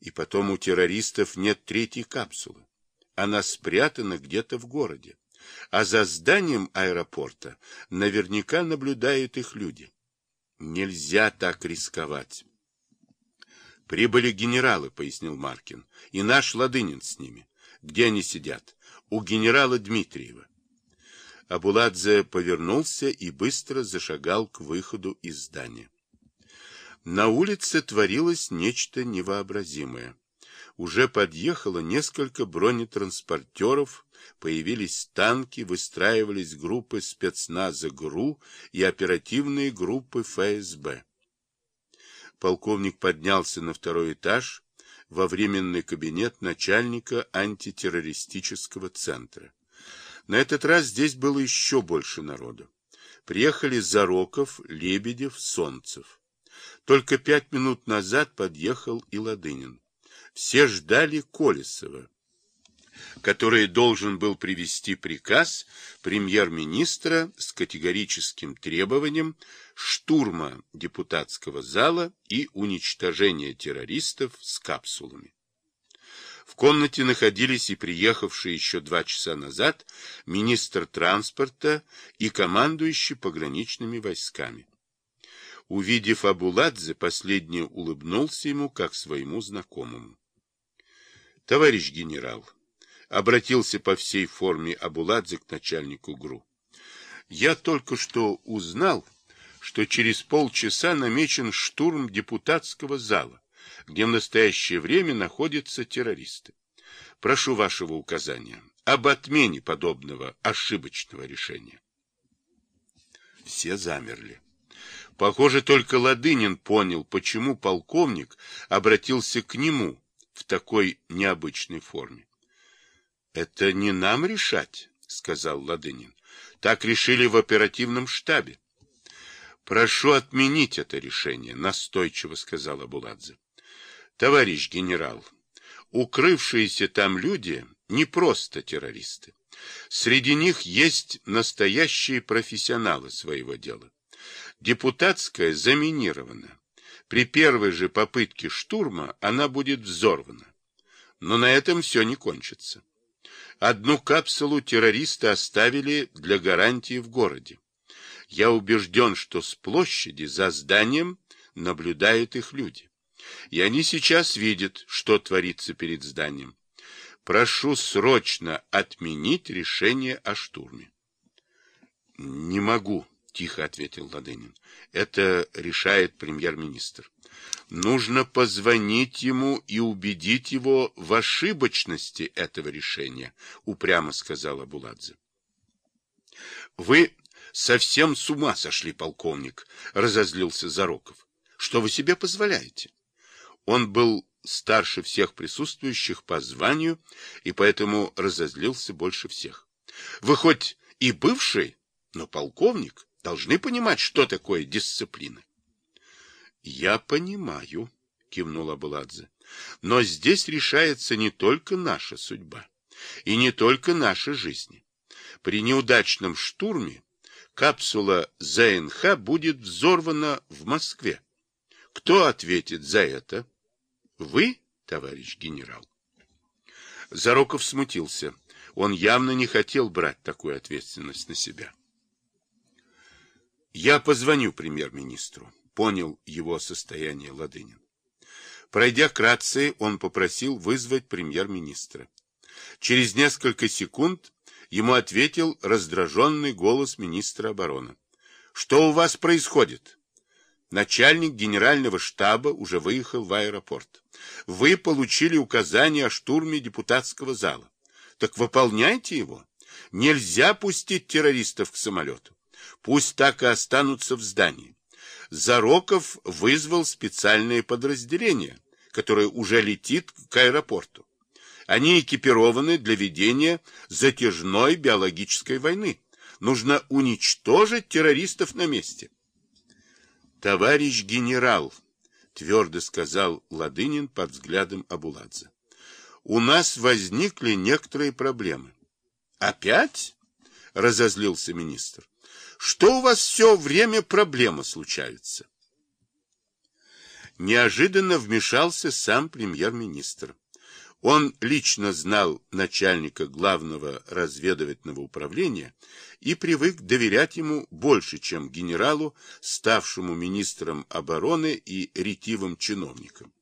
И потом у террористов нет третьей капсулы. Она спрятана где-то в городе. А за зданием аэропорта наверняка наблюдают их люди. Нельзя так рисковать. Прибыли генералы, пояснил Маркин, и наш Ладынин с ними. Где они сидят? У генерала Дмитриева. Абуладзе повернулся и быстро зашагал к выходу из здания. На улице творилось нечто невообразимое. Уже подъехало несколько бронетранспортеров, появились танки, выстраивались группы спецназа ГРУ и оперативные группы ФСБ. Полковник поднялся на второй этаж во временный кабинет начальника антитеррористического центра. На этот раз здесь было еще больше народу. Приехали Зароков, Лебедев, Солнцев. Только пять минут назад подъехал и Ладынин. Все ждали Колесова, который должен был привести приказ премьер-министра с категорическим требованием штурма депутатского зала и уничтожения террористов с капсулами. В комнате находились и приехавшие еще два часа назад министр транспорта и командующий пограничными войсками. Увидев Абуладзе, последний улыбнулся ему, как своему знакомому. Товарищ генерал, обратился по всей форме Абуладзе к начальнику ГРУ. Я только что узнал, что через полчаса намечен штурм депутатского зала, где в настоящее время находятся террористы. Прошу вашего указания об отмене подобного ошибочного решения. Все замерли. Похоже, только Ладынин понял, почему полковник обратился к нему в такой необычной форме. — Это не нам решать, — сказал Ладынин. — Так решили в оперативном штабе. — Прошу отменить это решение, — настойчиво сказала Буладзе. — Товарищ генерал, укрывшиеся там люди не просто террористы. Среди них есть настоящие профессионалы своего дела. Депутатская заминирована. При первой же попытке штурма она будет взорвана. Но на этом все не кончится. Одну капсулу террористы оставили для гарантии в городе. Я убежден, что с площади за зданием наблюдают их люди. И они сейчас видят, что творится перед зданием. Прошу срочно отменить решение о штурме. Не могу, — тихо ответил Ладынин. — Это решает премьер-министр. Нужно позвонить ему и убедить его в ошибочности этого решения, — упрямо сказала Буладзе. — Вы совсем с ума сошли, полковник, — разозлился Зароков. — Что вы себе позволяете? Он был старше всех присутствующих по званию и поэтому разозлился больше всех. Вы хоть и бывший, но полковник должны понимать, что такое дисциплина. — Я понимаю, — кивнула Буладзе, — но здесь решается не только наша судьба и не только наши жизни. При неудачном штурме капсула ЗНХ будет взорвана в Москве. Кто ответит за это? Вы, товарищ генерал? Зароков смутился. Он явно не хотел брать такую ответственность на себя. Я позвоню премьер-министру. Понял его состояние Ладынин. Пройдя к рации, он попросил вызвать премьер-министра. Через несколько секунд ему ответил раздраженный голос министра обороны. Что у вас происходит? Начальник генерального штаба уже выехал в аэропорт. Вы получили указание о штурме депутатского зала. Так выполняйте его. Нельзя пустить террористов к самолету. Пусть так и останутся в здании. Зароков вызвал специальное подразделение, которое уже летит к аэропорту. Они экипированы для ведения затяжной биологической войны. Нужно уничтожить террористов на месте. Товарищ генерал, твердо сказал Ладынин под взглядом Абуладзе, у нас возникли некоторые проблемы. Опять? Разозлился министр. Что у вас все время проблемы случаются? неожиданно вмешался сам премьер-министр. Он лично знал начальника главного разведывательного управления и привык доверять ему больше, чем генералу, ставшему министром обороны и ретивым чиновником.